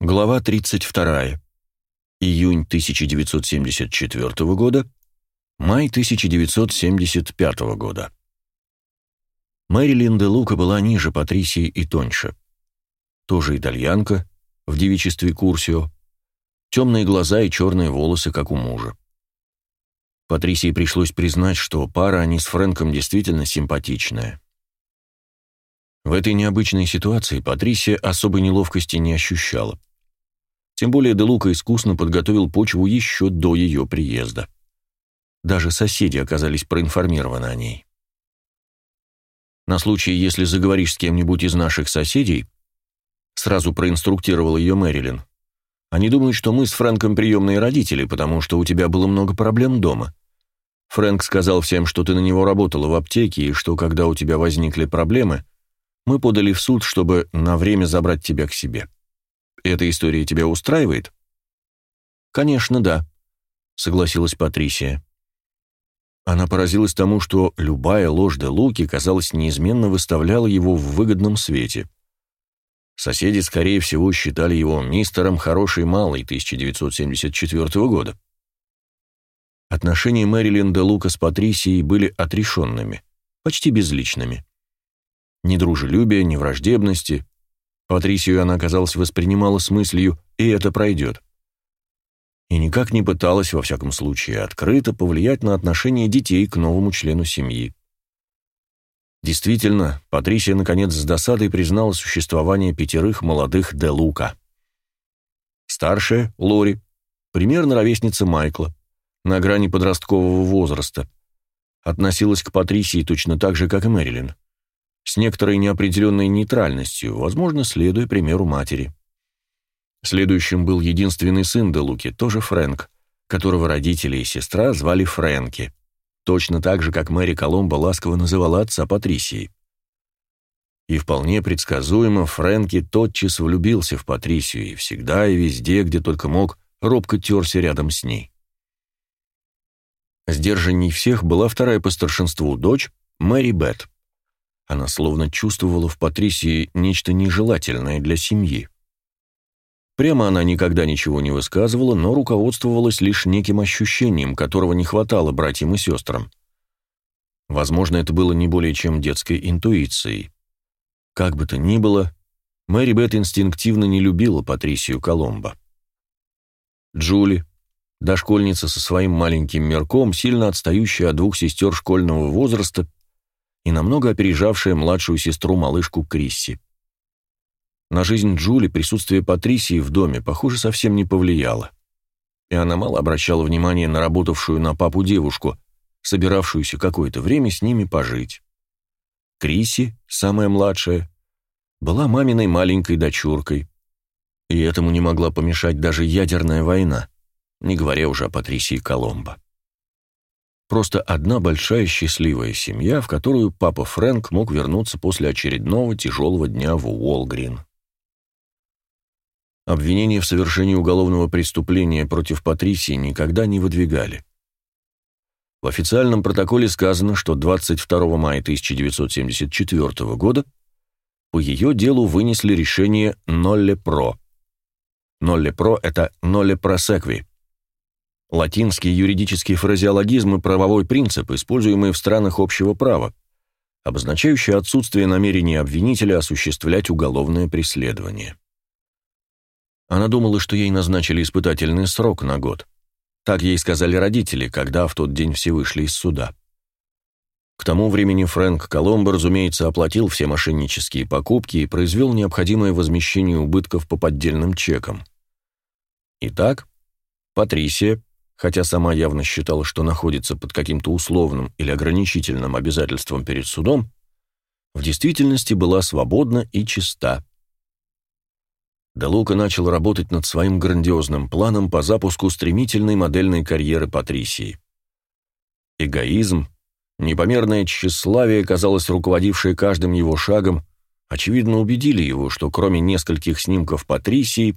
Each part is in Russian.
Глава 32. Июнь 1974 года. Май 1975 года. Мэрилин де Лука была ниже Патрисии и тоньше. Тоже итальянка, в девичестве Курсио. Темные глаза и черные волосы, как у мужа. Патрисии пришлось признать, что пара они с Фрэнком действительно симпатичная. В этой необычной ситуации Патрисия особой неловкости не ощущала. Тем более Делука искусно подготовил почву еще до ее приезда. Даже соседи оказались проинформированы о ней. На случай, если заговоришь с кем-нибудь из наших соседей, сразу проинструктировал ее Мэрилин. Они думают, что мы с Фрэнком приемные родители, потому что у тебя было много проблем дома. Фрэнк сказал всем, что ты на него работала в аптеке, и что, когда у тебя возникли проблемы, мы подали в суд, чтобы на время забрать тебя к себе. Эта история тебя устраивает? Конечно, да, согласилась Патрисия. Она поразилась тому, что любая ложь де Луки, казалось, неизменно выставляла его в выгодном свете. Соседи, скорее всего, считали его мистером «Хороший малый» 1974 года. Отношения Мэрилин де Лука с Патрисией были отрешенными, почти безличными. Ни дружелюбия, ни враждебности, Патрисию она, казалось, воспринимала с мыслью «и это пройдет». И никак не пыталась, во всяком случае, открыто повлиять на отношение детей к новому члену семьи. Действительно, Патрисия, наконец, с досадой признала существование пятерых молодых Де Лука. Старшая, Лори, примерно ровесница Майкла, на грани подросткового возраста, относилась к Патрисии точно так же, как и Мэрилин с некоторой неопределенной нейтральностью, возможно, следуя примеру матери. Следующим был единственный сын Делуки, тоже Фрэнк, которого родители и сестра звали Фрэнки, точно так же, как Мэри Коломбо ласково называла отца Патрисией. И вполне предсказуемо Фрэнки тотчас влюбился в Патрисию и всегда и везде, где только мог, робко терся рядом с ней. Сдержанней всех была вторая по старшинству дочь, Мэри Бет. Она словно чувствовала в Патрисии нечто нежелательное для семьи. Прямо она никогда ничего не высказывала, но руководствовалась лишь неким ощущением, которого не хватало братьям и сестрам. Возможно, это было не более чем детской интуицией. Как бы то ни было, Мэри Бет инстинктивно не любила Патрисию Коломбо. Джули, дошкольница со своим маленьким мерком, сильно отстающая от двух сестер школьного возраста, и намного опережавшая младшую сестру малышку Крисси. На жизнь Джули присутствие Патрисии в доме, похоже, совсем не повлияло. И она мало обращала внимания на работавшую на папу девушку, собиравшуюся какое-то время с ними пожить. Крисси, самая младшая, была маминой маленькой дочуркой, и этому не могла помешать даже ядерная война, не говоря уже о Патрисии Коломбо. Просто одна большая счастливая семья, в которую папа Фрэнк мог вернуться после очередного тяжелого дня в Уолгрин. Обвинения в совершении уголовного преступления против Патрисии никогда не выдвигали. В официальном протоколе сказано, что 22 мая 1974 года по ее делу вынесли решение «нолле про». «Нолле про» — это «нолле просекви», Латинские юридические фразеологизмы правовой принцип, используемые в странах общего права, обозначающие отсутствие намерения обвинителя осуществлять уголовное преследование. Она думала, что ей назначили испытательный срок на год. Так ей сказали родители, когда в тот день все вышли из суда. К тому времени Фрэнк Коломбо, разумеется, оплатил все мошеннические покупки и произвел необходимое возмещение убытков по поддельным чекам. Итак, Патрисия, хотя сама явно считала, что находится под каким-то условным или ограничительным обязательством перед судом, в действительности была свободна и чиста. Делука начал работать над своим грандиозным планом по запуску стремительной модельной карьеры Патрисии. Эгоизм, непомерное тщеславие, казалось, руководившее каждым его шагом, очевидно убедили его, что кроме нескольких снимков Патрисии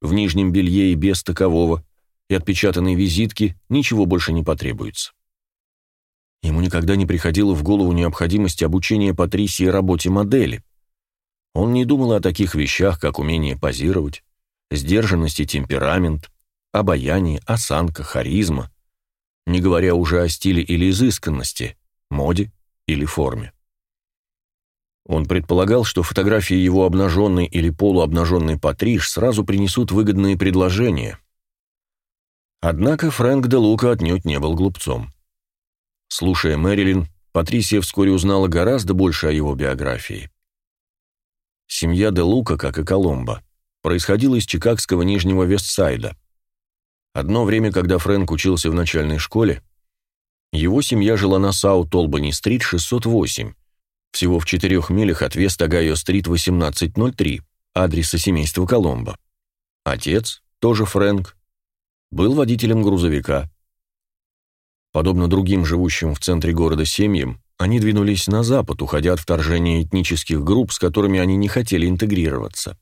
в нижнем белье и без такового, и отпечатанной визитки ничего больше не потребуется. Ему никогда не приходило в голову необходимость обучения Патрисии работе модели. Он не думал о таких вещах, как умение позировать, сдержанность и темперамент, обаяние, осанка, харизма, не говоря уже о стиле или изысканности, моде или форме. Он предполагал, что фотографии его обнаженной или полуобнаженной Патриш сразу принесут выгодные предложения. Однако Фрэнк де Лука отнюдь не был глупцом. Слушая Мэрилин, Патрисия вскоре узнала гораздо больше о его биографии. Семья де Лука, как и Коломбо, происходила из чикагского Нижнего Вестсайда. Одно время, когда Фрэнк учился в начальной школе, его семья жила на Саут-Олбани-стрит 608, всего в четырех милях от Вест-Огайо-стрит 1803, адреса семейства Коломбо. Отец, тоже Фрэнк, был водителем грузовика. Подобно другим живущим в центре города семьям, они двинулись на запад, уходя от вторжения этнических групп, с которыми они не хотели интегрироваться.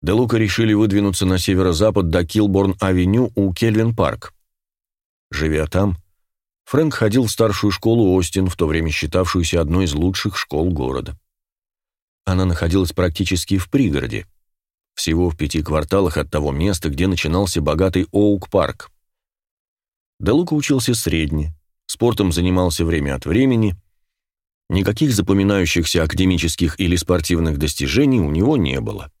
Делука решили выдвинуться на северо-запад до Килборн-авеню у Кельвин-парк. Живя там, Фрэнк ходил в старшую школу Остин, в то время считавшуюся одной из лучших школ города. Она находилась практически в пригороде, всего в пяти кварталах от того места, где начинался богатый Оук-парк. Делука учился средне, спортом занимался время от времени, никаких запоминающихся академических или спортивных достижений у него не было.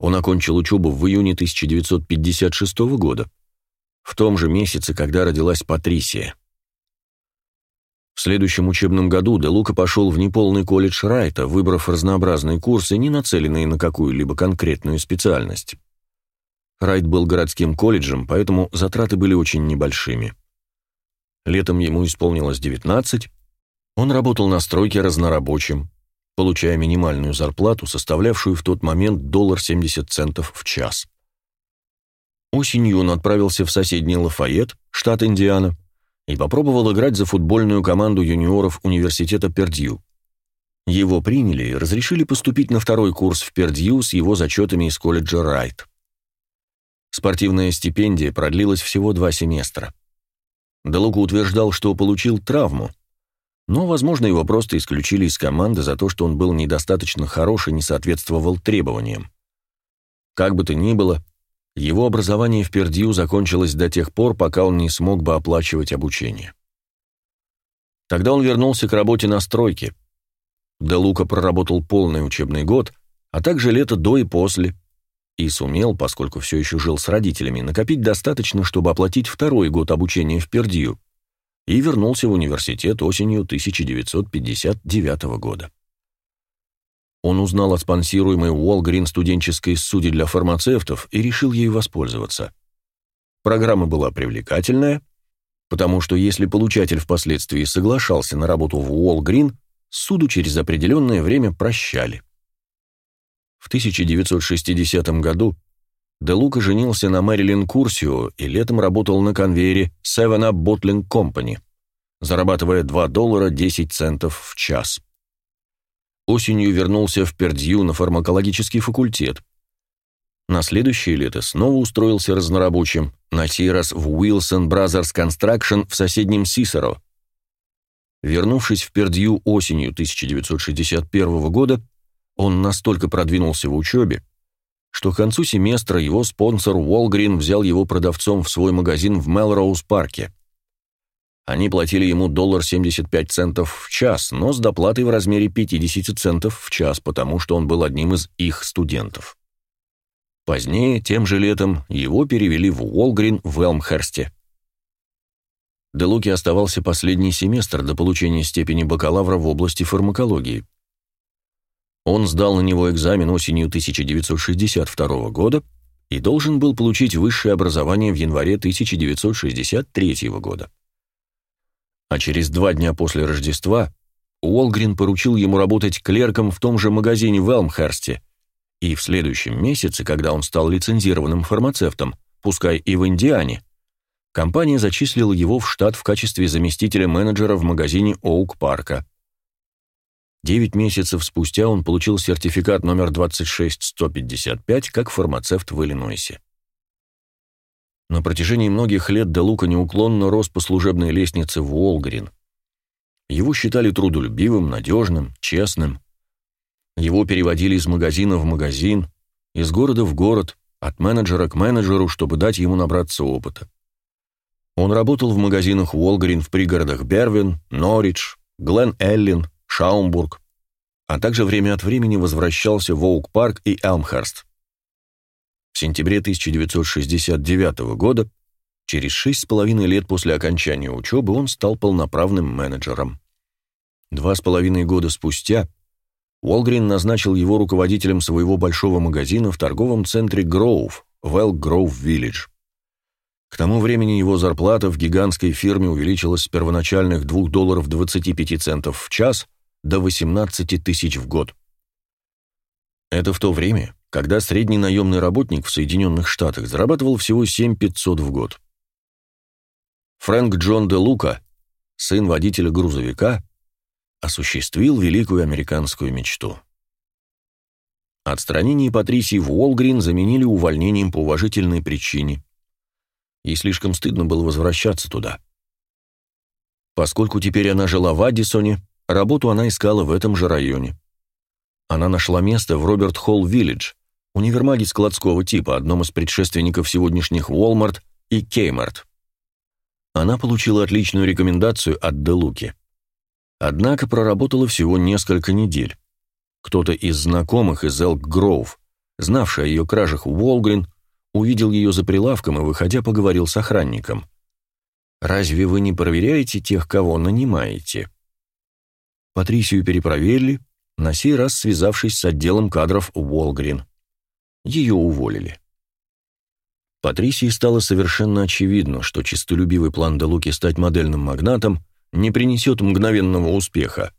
Он окончил учебу в июне 1956 года, в том же месяце, когда родилась Патрисия. В следующем учебном году Де Лука пошел в неполный колледж Райта, выбрав разнообразные курсы, не нацеленные на какую-либо конкретную специальность. Райт был городским колледжем, поэтому затраты были очень небольшими. Летом ему исполнилось 19, он работал на стройке разнорабочим, получая минимальную зарплату, составлявшую в тот момент доллар 70 центов в час. Осенью он отправился в соседний Лафайет, штат Индиана, и попробовал играть за футбольную команду юниоров университета Пердью. Его приняли и разрешили поступить на второй курс в Пердью с его зачетами из колледжа Райт. Спортивная стипендия продлилась всего два семестра. Делука утверждал, что получил травму, но, возможно, его просто исключили из команды за то, что он был недостаточно хорош и не соответствовал требованиям. Как бы то ни было, его образование в Пердью закончилось до тех пор, пока он не смог бы оплачивать обучение. Тогда он вернулся к работе на стройке. Де Лука проработал полный учебный год, а также лето до и после, и сумел, поскольку все еще жил с родителями, накопить достаточно, чтобы оплатить второй год обучения в Пердью, и вернулся в университет осенью 1959 года. Он узнал о спонсируемой Уолгрин студенческой суде для фармацевтов и решил ею воспользоваться. Программа была привлекательная, потому что если получатель впоследствии соглашался на работу в Уолгрин, суду через определенное время прощали. В 1960 году Де Лука женился на Мэрилин Курсио и летом работал на конвейере Seven Up Bottling Company, зарабатывая 2 доллара 10 центов в час. Осенью вернулся в Пердью на фармакологический факультет. На следующее лето снова устроился разнорабочим, на сей раз в Wilson Brothers Construction в соседнем Сисеро. Вернувшись в Пердью осенью 1961 года, он настолько продвинулся в учебе, что к концу семестра его спонсор Уолгрин взял его продавцом в свой магазин в Мелроуз-парке. Они платили ему доллар 75 центов в час, но с доплатой в размере 50 центов в час, потому что он был одним из их студентов. Позднее, тем же летом, его перевели в Уолгрин в Элмхерсте. Делуки оставался последний семестр до получения степени бакалавра в области фармакологии. Он сдал на него экзамен осенью 1962 года и должен был получить высшее образование в январе 1963 года. А через два дня после Рождества Уолгрин поручил ему работать клерком в том же магазине в Элмхерсте, и в следующем месяце, когда он стал лицензированным фармацевтом, пускай и в Индиане, компания зачислила его в штат в качестве заместителя менеджера в магазине Оук-парка. Девять месяцев спустя он получил сертификат номер 26155 как фармацевт в Иллинойсе. На протяжении многих лет Де Лука неуклонно рос по служебной лестнице в Уолгрин. Его считали трудолюбивым, надежным, честным. Его переводили из магазина в магазин, из города в город, от менеджера к менеджеру, чтобы дать ему набраться опыта. Он работал в магазинах Уолгрин в пригородах Бервин, Норридж, Глен-Эллин, Шаумбург, а также время от времени возвращался в Оук-парк и Элмхерст. В сентябре 1969 года, через шесть с половиной лет после окончания учебы, он стал полноправным менеджером. Два с половиной года спустя Уолгрин назначил его руководителем своего большого магазина в торговом центре Гроув, в Элк Гроув Виллидж. К тому времени его зарплата в гигантской фирме увеличилась с первоначальных 2 долларов 25 центов в час до 18 тысяч в год. Это в то время, когда средний наемный работник в Соединенных Штатах зарабатывал всего 7 500 в год. Фрэнк Джон де Лука, сын водителя грузовика, осуществил великую американскую мечту. Отстранение Патрисии в Уолгрин заменили увольнением по уважительной причине. Ей слишком стыдно было возвращаться туда. Поскольку теперь она жила в Аддисоне, работу она искала в этом же районе. Она нашла место в Роберт Холл Виллидж, универмаге складского типа, одном из предшественников сегодняшних Walmart и Kmart. Она получила отличную рекомендацию от Делуки. Однако проработала всего несколько недель. Кто-то из знакомых из Элк Гроув, знавший о ее кражах в Уолгрин, увидел ее за прилавком и, выходя, поговорил с охранником. «Разве вы не проверяете тех, кого нанимаете?» Патрисию перепроверили, на сей раз связавшись с отделом кадров Уолгрин. Ее уволили. Патрисии стало совершенно очевидно, что честолюбивый план Делуки стать модельным магнатом не принесет мгновенного успеха.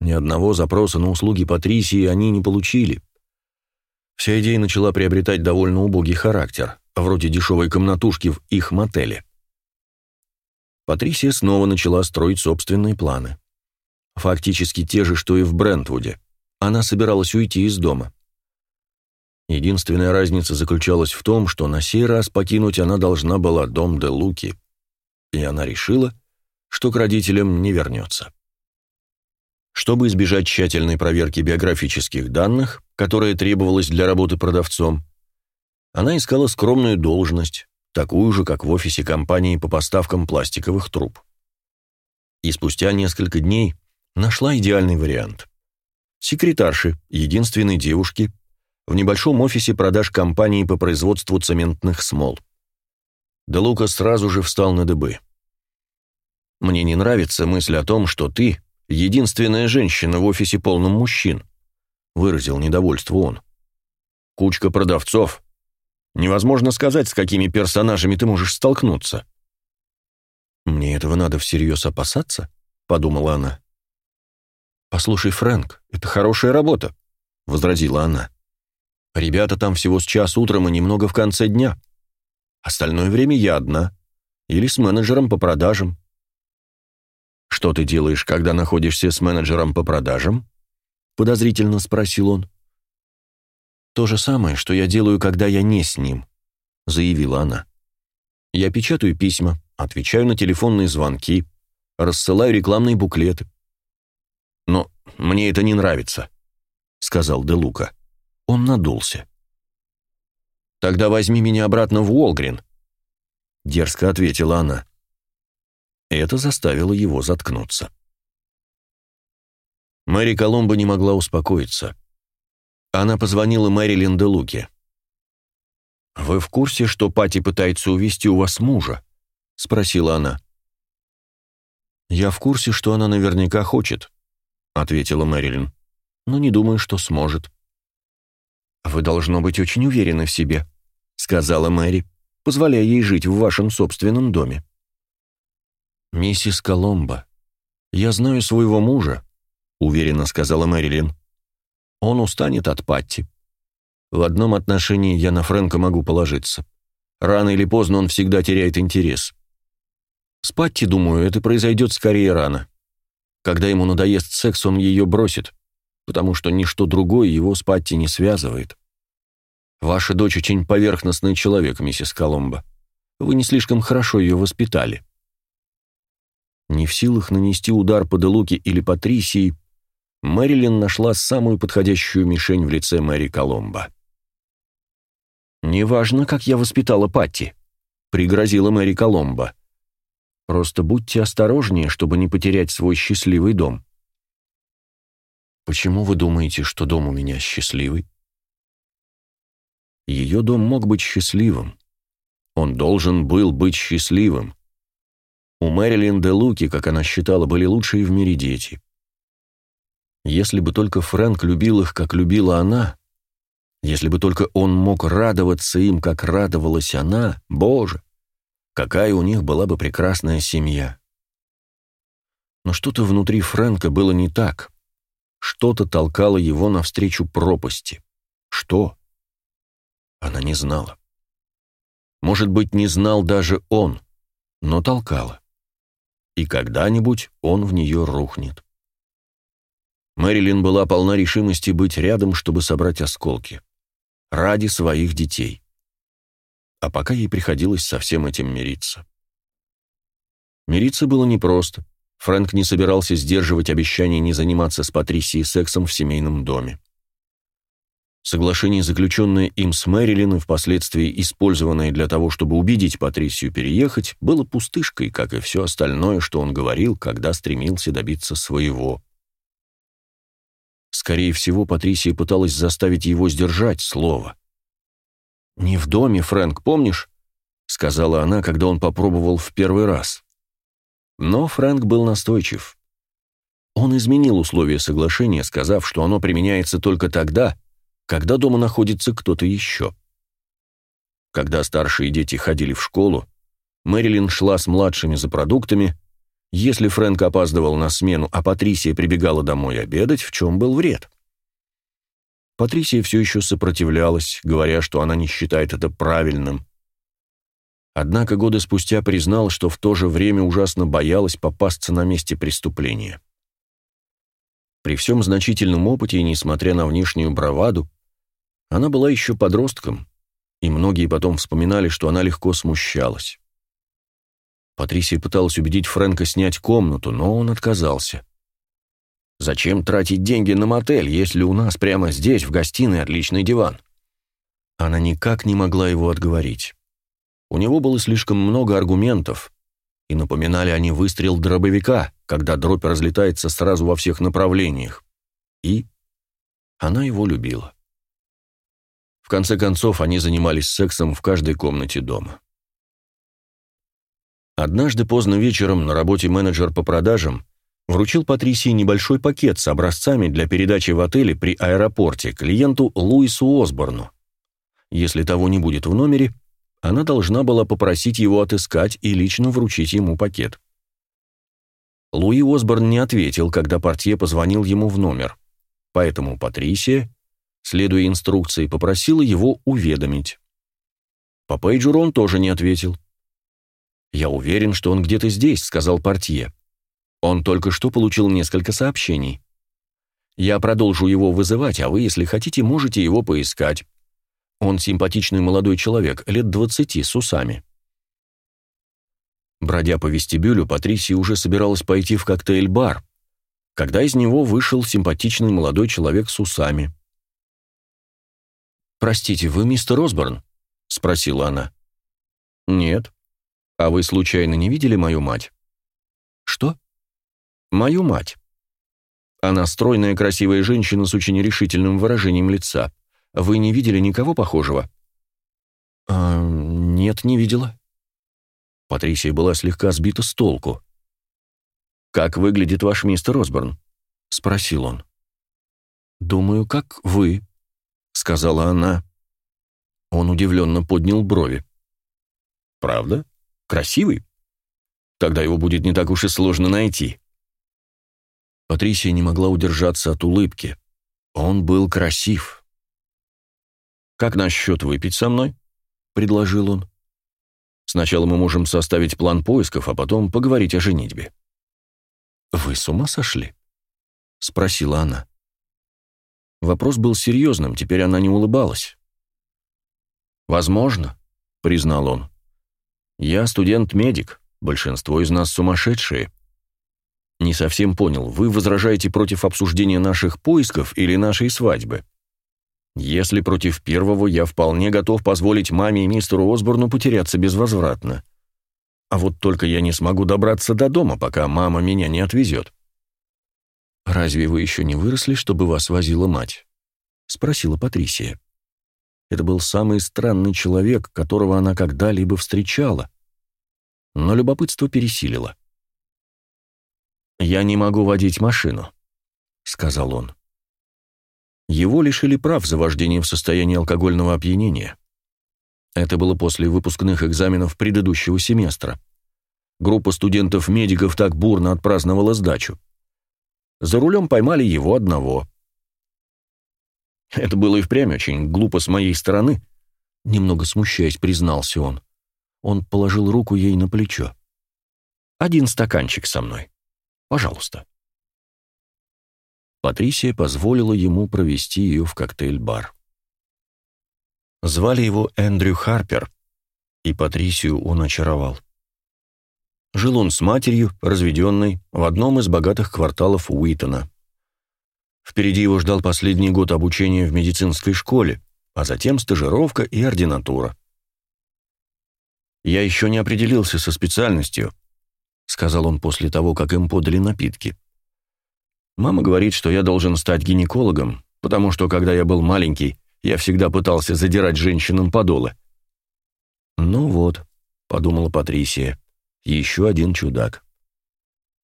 Ни одного запроса на услуги Патрисии они не получили. Вся идея начала приобретать довольно убогий характер, вроде дешевой комнатушки в их мотеле. Патрисия снова начала строить собственные планы. Фактически те же, что и в Брентвуде. Она собиралась уйти из дома. Единственная разница заключалась в том, что на сей раз покинуть она должна была дом де Луки, и она решила, что к родителям не вернется. Чтобы избежать тщательной проверки биографических данных, которая требовалась для работы продавцом, она искала скромную должность, такую же, как в офисе компании по поставкам пластиковых труб. И спустя несколько дней нашла идеальный вариант. Секретарши, единственной девушки, в небольшом офисе продаж компании по производству цементных смол. Де сразу же встал на дыбы. Мне не нравится мысль о том, что ты — единственная женщина в офисе полном мужчин», — выразил недовольство он. «Кучка продавцов. Невозможно сказать, с какими персонажами ты можешь столкнуться». «Мне этого надо всерьез опасаться?» — подумала она. «Послушай, Фрэнк, это хорошая работа», — возразила она. «Ребята там всего с час утром и немного в конце дня. Остальное время я одна. Или с менеджером по продажам. «Что ты делаешь, когда находишься с менеджером по продажам?» — подозрительно спросил он. «То же самое, что я делаю, когда я не с ним», — заявила она. «Я печатаю письма, отвечаю на телефонные звонки, рассылаю рекламные буклеты». «Но мне это не нравится», — сказал Де Лука. Он надулся. «Тогда возьми меня обратно в Уолгрин», — дерзко ответила она. Это заставило его заткнуться. Мэри Коломбо не могла успокоиться. Она позвонила Мэрилин де Луке. «Вы в курсе, что Пати пытается увести у вас мужа?» — спросила она. «Я в курсе, что она наверняка хочет», — ответила Мэрилин. «Но не думаю, что сможет». «Вы должно быть очень уверены в себе», — сказала Мэри, позволяя ей жить в вашем собственном доме. «Миссис Коломбо, я знаю своего мужа», — уверенно сказала Мэрилин. «Он устанет от Патти. В одном отношении я на Фрэнка могу положиться. Рано или поздно он всегда теряет интерес. С Патти, думаю, это произойдет скорее рано. Когда ему надоест секс, он ее бросит, потому что ничто другое его с Патти не связывает. Ваша дочь очень поверхностный человек, миссис Коломбо. Вы не слишком хорошо ее воспитали». Не в силах нанести удар по Делуке или Патрисии, Мэрилин нашла самую подходящую мишень в лице Мэри Коломбо. «Не важно, как я воспитала Патти», — пригрозила Мэри Коломбо. «Просто будьте осторожнее, чтобы не потерять свой счастливый дом». «Почему вы думаете, что дом у меня счастливый?» Ее дом мог быть счастливым. Он должен был быть счастливым. У Мэрилин де Луки, как она считала, были лучшие в мире дети. Если бы только Фрэнк любил их, как любила она, если бы только он мог радоваться им, как радовалась она, Боже, какая у них была бы прекрасная семья. Но что-то внутри Фрэнка было не так. Что-то толкало его навстречу пропасти. Что? Она не знала. Может быть, не знал даже он, но толкала. И когда-нибудь он в нее рухнет. Мэрилин была полна решимости быть рядом, чтобы собрать осколки. Ради своих детей. А пока ей приходилось со всем этим мириться. Мириться было непросто. Фрэнк не собирался сдерживать обещание не заниматься с Патрисией сексом в семейном доме. Соглашение, заключенное им с Мэрилин и впоследствии использованное для того, чтобы убедить Патрисию переехать, было пустышкой, как и все остальное, что он говорил, когда стремился добиться своего. Скорее всего, Патрисия пыталась заставить его сдержать слово. «Не в доме, Фрэнк, помнишь?» — сказала она, когда он попробовал в первый раз. Но Фрэнк был настойчив. Он изменил условия соглашения, сказав, что оно применяется только тогда, когда дома находится кто-то еще. Когда старшие дети ходили в школу, Мэрилин шла с младшими за продуктами. Если Фрэнк опаздывал на смену, а Патрисия прибегала домой обедать, в чем был вред? Патрисия все еще сопротивлялась, говоря, что она не считает это правильным. Однако годы спустя признал, что в то же время ужасно боялась попасться на месте преступления. При всем значительном опыте и несмотря на внешнюю браваду, она была еще подростком, и многие потом вспоминали, что она легко смущалась. Патрисия пыталась убедить Фрэнка снять комнату, но он отказался. «Зачем тратить деньги на мотель, если у нас прямо здесь, в гостиной, отличный диван?» Она никак не могла его отговорить. У него было слишком много аргументов, и напоминали они выстрел дробовика, когда дробь разлетается сразу во всех направлениях. И она его любила. В конце концов, они занимались сексом в каждой комнате дома. Однажды поздно вечером на работе менеджер по продажам вручил Патрисии небольшой пакет с образцами для передачи в отеле при аэропорте клиенту Луису Осборну. Если того не будет в номере, она должна была попросить его отыскать и лично вручить ему пакет. Луи Осборн не ответил, когда портье позвонил ему в номер, поэтому Патрисия следуя инструкции, попросила его уведомить. По пейджеру он тоже не ответил. «Я уверен, что он где-то здесь», — сказал портье. «Он только что получил несколько сообщений. Я продолжу его вызывать, а вы, если хотите, можете его поискать. Он симпатичный молодой человек, лет двадцати, с усами». Бродя по вестибюлю, Патрисия уже собиралась пойти в коктейль-бар, когда из него вышел симпатичный молодой человек с усами. «Простите, вы мистер Осборн?» — спросила она. «Нет. А вы случайно не видели мою мать?» «Что?» «Мою мать. Она стройная красивая женщина с очень решительным выражением лица. Вы не видели никого похожего?» «А, нет, не видела». Патрисия была слегка сбита с толку. «Как выглядит ваш мистер Осборн?» — спросил он. «Думаю, как вы», — сказала она. Он удивленно поднял брови. «Правда? Красивый? Тогда его будет не так уж и сложно найти». Патрисия не могла удержаться от улыбки. Он был красив. «Как насчет выпить со мной?» — предложил он. «Сначала мы можем составить план поисков, а потом поговорить о женитьбе». «Вы с ума сошли?» — спросила она. Вопрос был серьезным, теперь она не улыбалась. «Возможно», — признал он. «Я студент-медик, большинство из нас сумасшедшие». «Не совсем понял, вы возражаете против обсуждения наших поисков или нашей свадьбы?» Если против первого, я вполне готов позволить маме и мистеру Осборну потеряться безвозвратно. А вот только я не смогу добраться до дома, пока мама меня не отвезет. «Разве вы еще не выросли, чтобы вас возила мать?» — спросила Патрисия. Это был самый странный человек, которого она когда-либо встречала. Но любопытство пересилило. «Я не могу водить машину», — сказал он. Его лишили прав за вождение в состоянии алкогольного опьянения. Это было после выпускных экзаменов предыдущего семестра. Группа студентов-медиков так бурно отпраздновала сдачу. За рулем поймали его одного. Это было и впрямь очень глупо с моей стороны, немного смущаясь, признался он. Он положил руку ей на плечо. «Один стаканчик со мной. Пожалуйста». Патрисия позволила ему провести ее в коктейль-бар. Звали его Эндрю Харпер, и Патрисию он очаровал. Жил он с матерью, разведенной, в одном из богатых кварталов Уитона. Впереди его ждал последний год обучения в медицинской школе, а затем стажировка и ординатура. «Я еще не определился со специальностью», — сказал он после того, как им подали напитки. Мама говорит, что я должен стать гинекологом, потому что, когда я был маленький, я всегда пытался задирать женщинам подолы. «Ну вот», — подумала Патрисия, — «еще один чудак.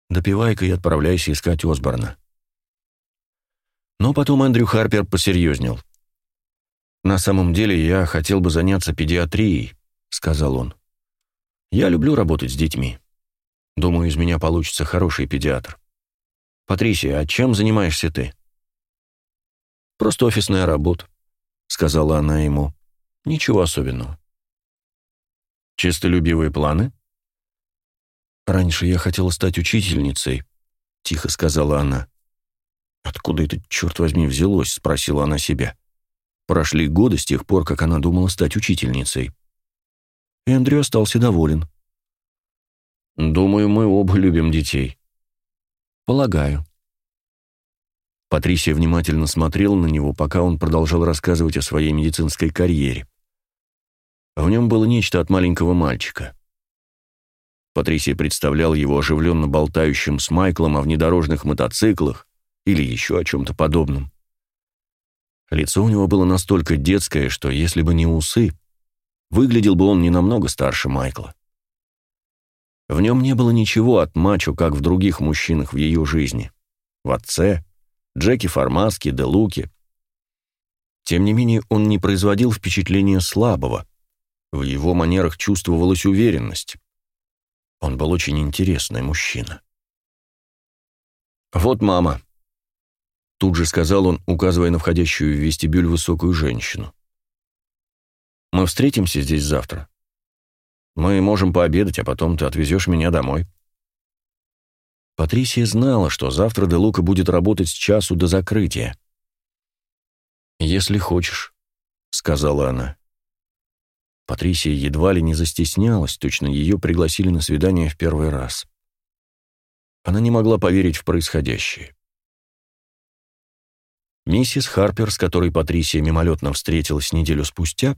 Допивай-ка и отправляйся искать Осборна». Но потом Эндрю Харпер посерьезнел. «На самом деле я хотел бы заняться педиатрией», — сказал он. «Я люблю работать с детьми. Думаю, из меня получится хороший педиатр». «Патрисия, а чем занимаешься ты?» «Просто офисная работа», — сказала она ему. «Ничего особенного». «Чистолюбивые планы?» «Раньше я хотела стать учительницей», — тихо сказала она. «Откуда это, черт возьми, взялось?» — спросила она себя. Прошли годы с тех пор, как она думала стать учительницей. Эндрю остался доволен. «Думаю, мы оба любим детей», «Полагаю». Патрисия внимательно смотрела на него, пока он продолжал рассказывать о своей медицинской карьере. В нем было нечто от маленького мальчика. Патрисия представлял его оживленно болтающим с Майклом о внедорожных мотоциклах или еще о чем-то подобном. Лицо у него было настолько детское, что если бы не усы, выглядел бы он не намного старше Майкла. В нем не было ничего от мачо, как в других мужчинах в ее жизни. В отце, Джеки Формаске, Де Луке. Тем не менее, он не производил впечатления слабого. В его манерах чувствовалась уверенность. Он был очень интересный мужчина. «Вот мама», — тут же сказал он, указывая на входящую в вестибюль высокую женщину. «Мы встретимся здесь завтра?» Мы можем пообедать, а потом ты отвезешь меня домой». Патрисия знала, что завтра Де Лука будет работать с часу до закрытия. «Если хочешь», — сказала она. Патрисия едва ли не застеснялась, точно ее пригласили на свидание в первый раз. Она не могла поверить в происходящее. Миссис Харпер, с которой Патрисия мимолетно встретилась неделю спустя,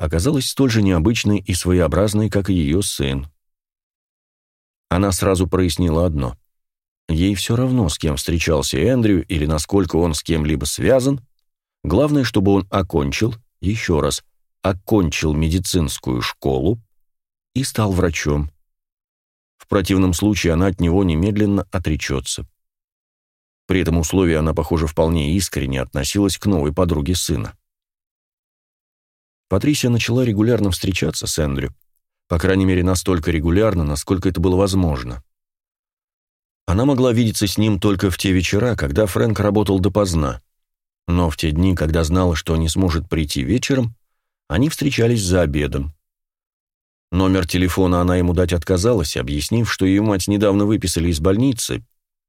оказалась столь же необычной и своеобразной, как и ее сын. Она сразу прояснила одно. Ей все равно, с кем встречался Эндрю или насколько он с кем-либо связан. Главное, чтобы он окончил, еще раз, окончил медицинскую школу и стал врачом. В противном случае она от него немедленно отречется. При этом условии она, похоже, вполне искренне относилась к новой подруге сына. Патрисия начала регулярно встречаться с Эндрю, по крайней мере, настолько регулярно, насколько это было возможно. Она могла видеться с ним только в те вечера, когда Фрэнк работал допоздна. Но в те дни, когда знала, что не сможет прийти вечером, они встречались за обедом. Номер телефона она ему дать отказалась, объяснив, что ее мать недавно выписали из больницы,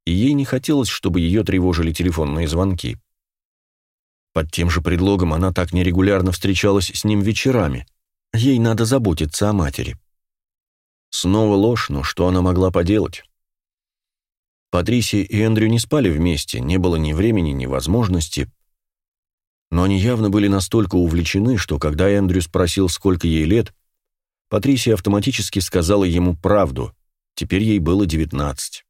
и ей не хотелось, чтобы ее тревожили телефонные звонки. Под тем же предлогом она так нерегулярно встречалась с ним вечерами. Ей надо заботиться о матери. Снова ложь, но что она могла поделать? Патрисия и Эндрю не спали вместе, не было ни времени, ни возможности. Но они явно были настолько увлечены, что когда Эндрю спросил, сколько ей лет, Патрисия автоматически сказала ему правду. Теперь ей было девятнадцать.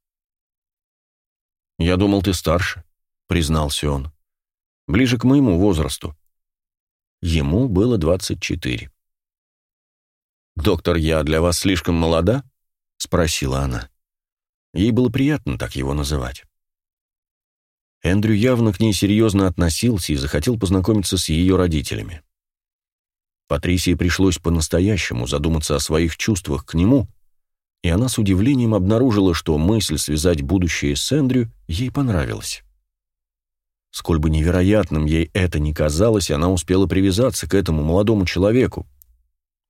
«Я думал, ты старше», — признался он. «Ближе к моему возрасту». Ему было двадцать четыре. «Доктор, я для вас слишком молода?» — спросила она. Ей было приятно так его называть. Эндрю явно к ней серьезно относился и захотел познакомиться с ее родителями. Патрисии пришлось по-настоящему задуматься о своих чувствах к нему, и она с удивлением обнаружила, что мысль связать будущее с Эндрю ей понравилась. Сколь бы невероятным ей это ни казалось, она успела привязаться к этому молодому человеку.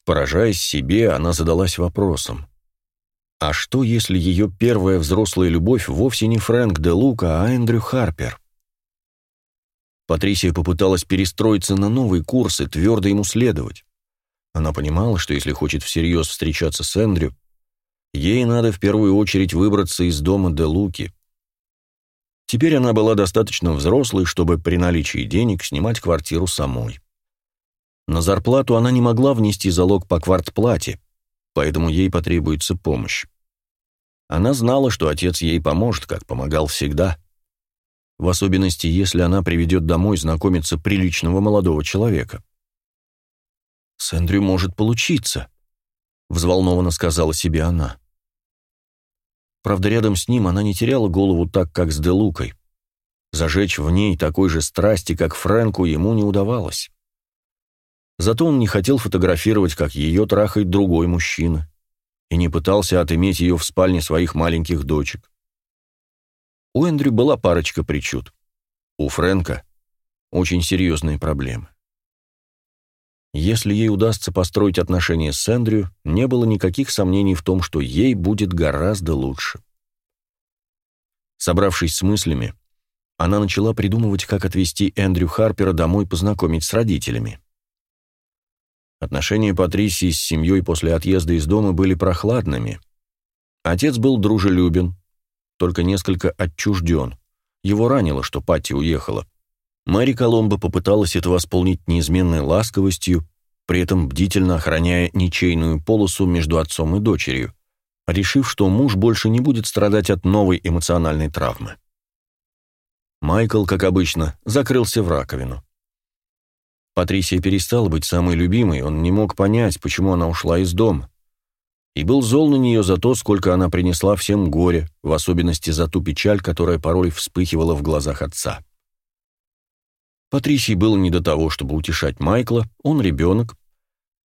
Поражаясь себе, она задалась вопросом. А что, если ее первая взрослая любовь вовсе не Фрэнк де Лука, а Эндрю Харпер? Патрисия попыталась перестроиться на новый курс и твердо ему следовать. Она понимала, что если хочет всерьез встречаться с Эндрю, ей надо в первую очередь выбраться из дома де Луки. Теперь она была достаточно взрослой, чтобы при наличии денег снимать квартиру самой. На зарплату она не могла внести залог по квартплате, поэтому ей потребуется помощь. Она знала, что отец ей поможет, как помогал всегда. В особенности, если она приведет домой знакомиться приличного молодого человека. «С Эндрю может получиться», — взволнованно сказала себе она. Правда, рядом с ним она не теряла голову так, как с Делукой. Зажечь в ней такой же страсти, как Фрэнку, ему не удавалось. Зато он не хотел фотографировать, как ее трахает другой мужчина и не пытался отыметь ее в спальне своих маленьких дочек. У Эндрю была парочка причуд. У Фрэнка очень серьезные проблемы. Если ей удастся построить отношения с Эндрю, не было никаких сомнений в том, что ей будет гораздо лучше. Собравшись с мыслями, она начала придумывать, как отвезти Эндрю Харпера домой познакомить с родителями. Отношения Патрисии с семьей после отъезда из дома были прохладными. Отец был дружелюбен, только несколько отчужден. Его ранило, что Патти уехала. Мэри Коломбо попыталась это восполнить неизменной ласковостью, при этом бдительно охраняя ничейную полосу между отцом и дочерью, решив, что муж больше не будет страдать от новой эмоциональной травмы. Майкл, как обычно, закрылся в раковину. Патрисия перестала быть самой любимой, он не мог понять, почему она ушла из дома. И был зол на нее за то, сколько она принесла всем горя, в особенности за ту печаль, которая порой вспыхивала в глазах отца. Патрисии было не до того, чтобы утешать Майкла, он ребенок,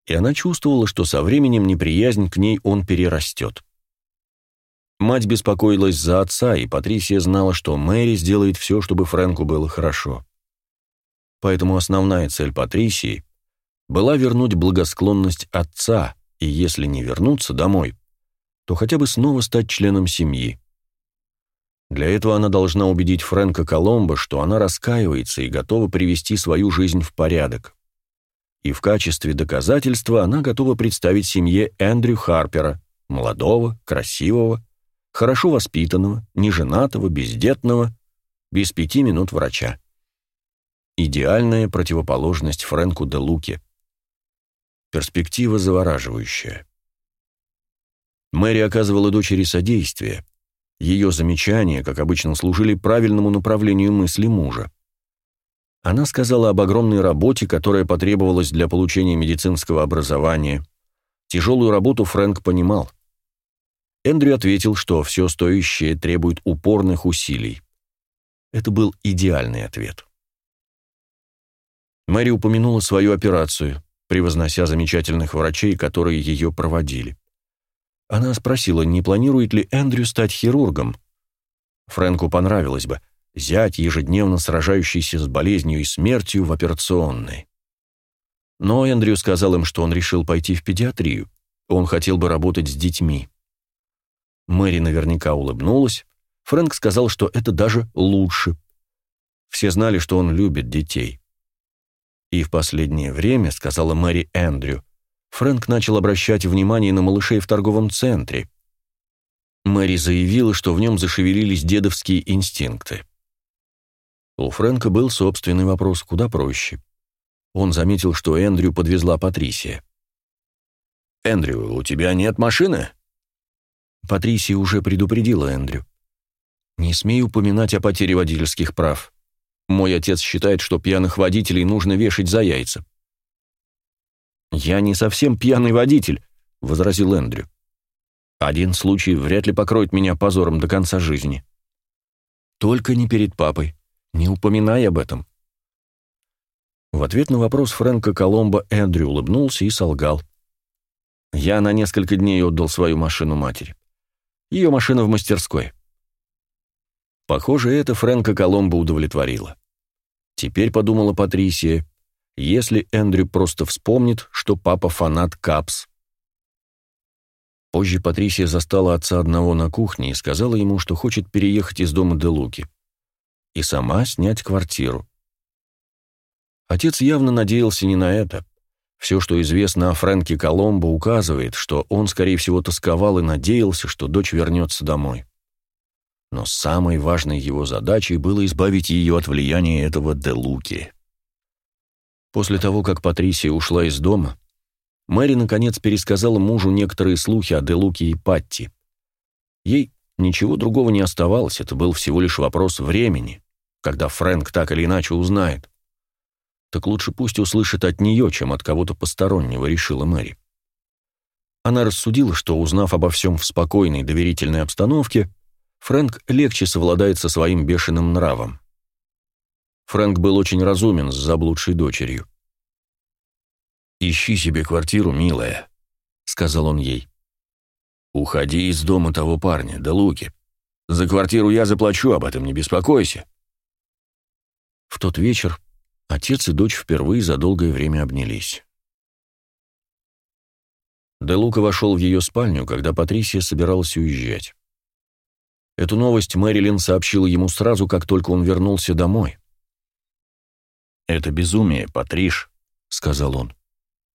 и она чувствовала, что со временем неприязнь к ней он перерастет. Мать беспокоилась за отца, и Патрисия знала, что Мэри сделает все, чтобы Фрэнку было хорошо. Поэтому основная цель Патрисии была вернуть благосклонность отца, и если не вернуться домой, то хотя бы снова стать членом семьи. Для этого она должна убедить Фрэнка Коломбо, что она раскаивается и готова привести свою жизнь в порядок. И в качестве доказательства она готова представить семье Эндрю Харпера, молодого, красивого, хорошо воспитанного, неженатого, бездетного, без пяти минут врача. Идеальная противоположность Фрэнку де Луке. Перспектива завораживающая. Мэри оказывала дочери содействие. Ее замечания, как обычно, служили правильному направлению мысли мужа. Она сказала об огромной работе, которая потребовалась для получения медицинского образования. Тяжелую работу Фрэнк понимал. Эндрю ответил, что все стоящее требует упорных усилий. Это был идеальный ответ. Мэри упомянула свою операцию, превознося замечательных врачей, которые ее проводили. Она спросила, не планирует ли Эндрю стать хирургом. Фрэнку понравилось бы зять, ежедневно сражающийся с болезнью и смертью в операционной. Но Эндрю сказал им, что он решил пойти в педиатрию. Он хотел бы работать с детьми. Мэри наверняка улыбнулась. Фрэнк сказал, что это даже лучше. Все знали, что он любит детей. И в последнее время, сказала Мэри Эндрю, Фрэнк начал обращать внимание на малышей в торговом центре. Мэри заявила, что в нем зашевелились дедовские инстинкты. У Фрэнка был собственный вопрос, куда проще. Он заметил, что Эндрю подвезла Патрисия. «Эндрю, у тебя нет машины?» Патрисия уже предупредила Эндрю. «Не смей упоминать о потере водительских прав. Мой отец считает, что пьяных водителей нужно вешать за яйца». «Я не совсем пьяный водитель», — возразил Эндрю. «Один случай вряд ли покроет меня позором до конца жизни». «Только не перед папой. Не упоминай об этом». В ответ на вопрос Фрэнка Коломбо Эндрю улыбнулся и солгал. «Я на несколько дней отдал свою машину матери. Ее машина в мастерской». Похоже, это Фрэнка Коломбо удовлетворило. Теперь, подумала Патрисия, если Эндрю просто вспомнит, что папа фанат Капс. Позже Патрисия застала отца одного на кухне и сказала ему, что хочет переехать из дома де Луки и сама снять квартиру. Отец явно надеялся не на это. Все, что известно о Фрэнке Коломбо, указывает, что он, скорее всего, тосковал и надеялся, что дочь вернется домой. Но самой важной его задачей было избавить ее от влияния этого Делуки. После того, как Патрисия ушла из дома, Мэри наконец пересказала мужу некоторые слухи о Делуке и Патти. Ей ничего другого не оставалось, это был всего лишь вопрос времени, когда Фрэнк так или иначе узнает. Так лучше пусть услышит от нее, чем от кого-то постороннего, решила Мэри. Она рассудила, что, узнав обо всем в спокойной, доверительной обстановке, Фрэнк легче совладает со своим бешеным нравом. Фрэнк был очень разумен с заблудшей дочерью. «Ищи себе квартиру, милая», — сказал он ей. «Уходи из дома того парня, да Луки. За квартиру я заплачу, об этом не беспокойся». В тот вечер отец и дочь впервые за долгое время обнялись. Де Лука вошел в ее спальню, когда Патрисия собиралась уезжать. Эту новость Мэрилин сообщила ему сразу, как только он вернулся домой. «Это безумие, Патриш», — сказал он.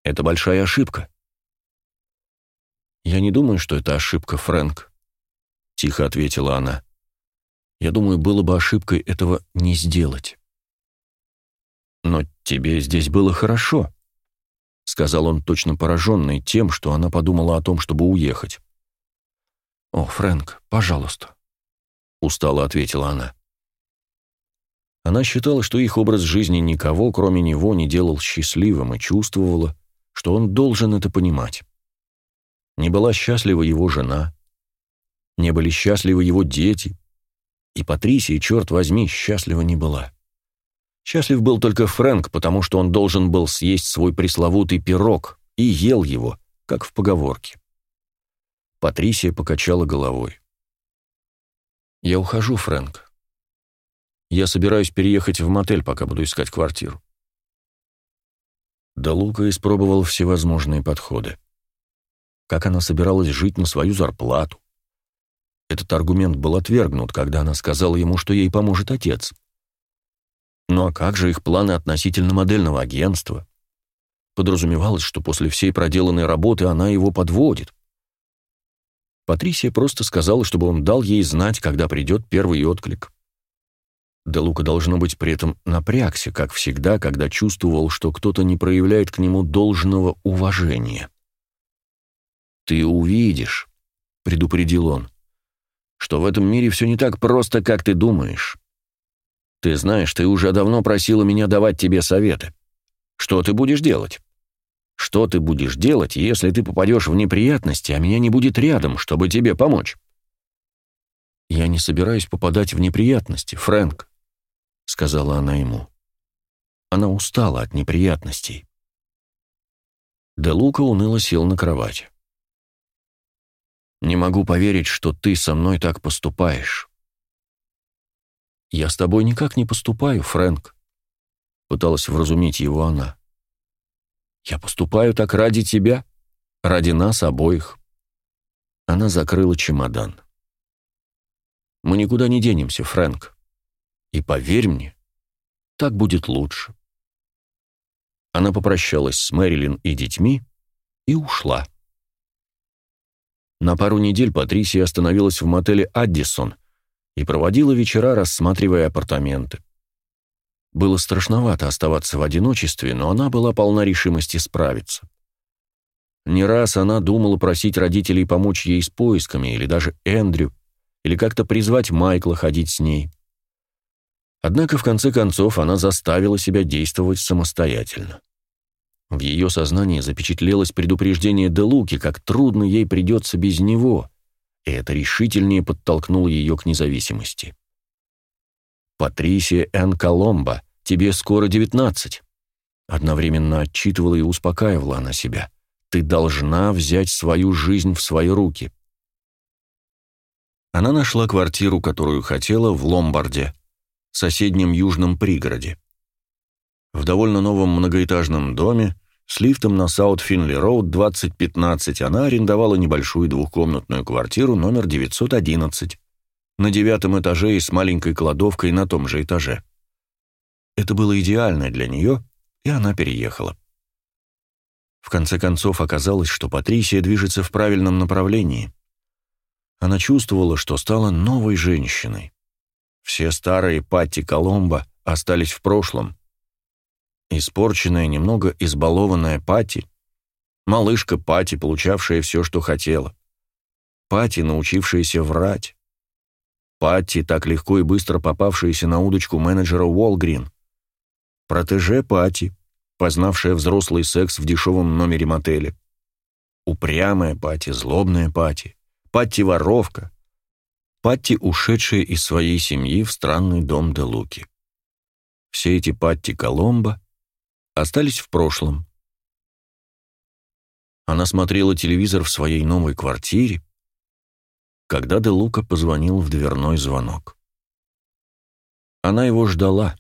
«Это большая ошибка». «Я не думаю, что это ошибка, Фрэнк», — тихо ответила она. «Я думаю, было бы ошибкой этого не сделать». «Но тебе здесь было хорошо», — сказал он, точно пораженный тем, что она подумала о том, чтобы уехать. «О, Фрэнк, пожалуйста, — устало ответила она. Она считала, что их образ жизни никого, кроме него, не делал счастливым и чувствовала, что он должен это понимать. Не была счастлива его жена, не были счастливы его дети, и Патрисия, черт возьми, счастлива не была. Счастлив был только Фрэнк, потому что он должен был съесть свой пресловутый пирог и ел его, как в поговорке. Патрисия покачала головой. «Я ухожу, Фрэнк. Я собираюсь переехать в мотель, пока буду искать квартиру». Да Лука испробовал всевозможные подходы. Как она собиралась жить на свою зарплату? Этот аргумент был отвергнут, когда она сказала ему, что ей поможет отец. Ну а как же их планы относительно модельного агентства? Подразумевалось, что после всей проделанной работы она его подводит. Патрисия просто сказала, чтобы он дал ей знать, когда придет первый отклик. Де Лука, должно быть, при этом напрягся, как всегда, когда чувствовал, что кто-то не проявляет к нему должного уважения. «Ты увидишь», — предупредил он, — «что в этом мире все не так просто, как ты думаешь. Ты знаешь, ты уже давно просила меня давать тебе советы. Что ты будешь делать?» Что ты будешь делать, если ты попадешь в неприятности, а меня не будет рядом, чтобы тебе помочь? Я не собираюсь попадать в неприятности, Фрэнк, сказала она ему. Она устала от неприятностей. Де Лука уныло сел на кровать. Не могу поверить, что ты со мной так поступаешь. Я с тобой никак не поступаю, Фрэнк, пыталась вразумить его она. Я поступаю так ради тебя, ради нас обоих. Она закрыла чемодан. Мы никуда не денемся, Фрэнк. И поверь мне, так будет лучше. Она попрощалась с Мэрилин и детьми и ушла. На пару недель Патрисия остановилась в мотеле «Аддисон» и проводила вечера, рассматривая апартаменты. Было страшновато оставаться в одиночестве, но она была полна решимости справиться. Не раз она думала просить родителей помочь ей с поисками, или даже Эндрю, или как-то призвать Майкла ходить с ней. Однако, в конце концов, она заставила себя действовать самостоятельно. В ее сознании запечатлелось предупреждение Делуки, как трудно ей придется без него, и это решительнее подтолкнуло ее к независимости. «Патрисия Н. Коломбо, тебе скоро девятнадцать», одновременно отчитывала и успокаивала она себя. «Ты должна взять свою жизнь в свои руки». Она нашла квартиру, которую хотела, в Ломбарде, соседнем южном пригороде. В довольно новом многоэтажном доме, с лифтом на Саут-Финли-Роуд 2015 она арендовала небольшую двухкомнатную квартиру номер 911 на девятом этаже и с маленькой кладовкой на том же этаже. Это было идеально для нее, и она переехала. В конце концов оказалось, что Патрисия движется в правильном направлении. Она чувствовала, что стала новой женщиной. Все старые Патти Коломбо остались в прошлом, Испорченная, немного избалованная Пати, малышка Пати, получавшая все, что хотела, Пати, научившаяся врать, Пати, так легко и быстро попавшаяся на удочку менеджера Уолгрин, протеже Пати, познавшая взрослый секс в дешевом номере мотеля, упрямая Пати, злобная Пати, Патти-воровка, Патти, ушедшая из своей семьи в странный дом де Луки. Все эти Патти Коломбо остались в прошлом. Она смотрела телевизор в своей новой квартире, когда Де Лука позвонил в дверной звонок. Она его ждала.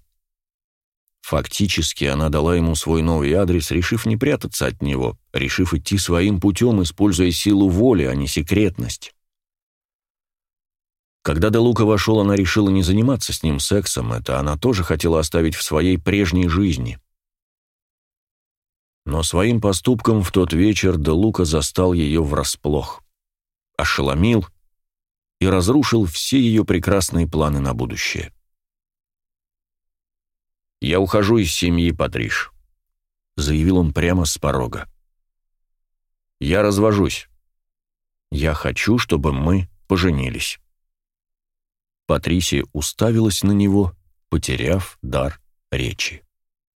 Фактически она дала ему свой новый адрес, решив не прятаться от него, решив идти своим путем, используя силу воли, а не секретность. Когда Де Лука вошел, она решила не заниматься с ним сексом, это она тоже хотела оставить в своей прежней жизни. Но своим поступком в тот вечер Де Лука застал ее врасплох, ошеломил и разрушил все ее прекрасные планы на будущее. «Я ухожу из семьи, Патриш», — заявил он прямо с порога. «Я развожусь. Я хочу, чтобы мы поженились». Патрисия уставилась на него, потеряв дар речи.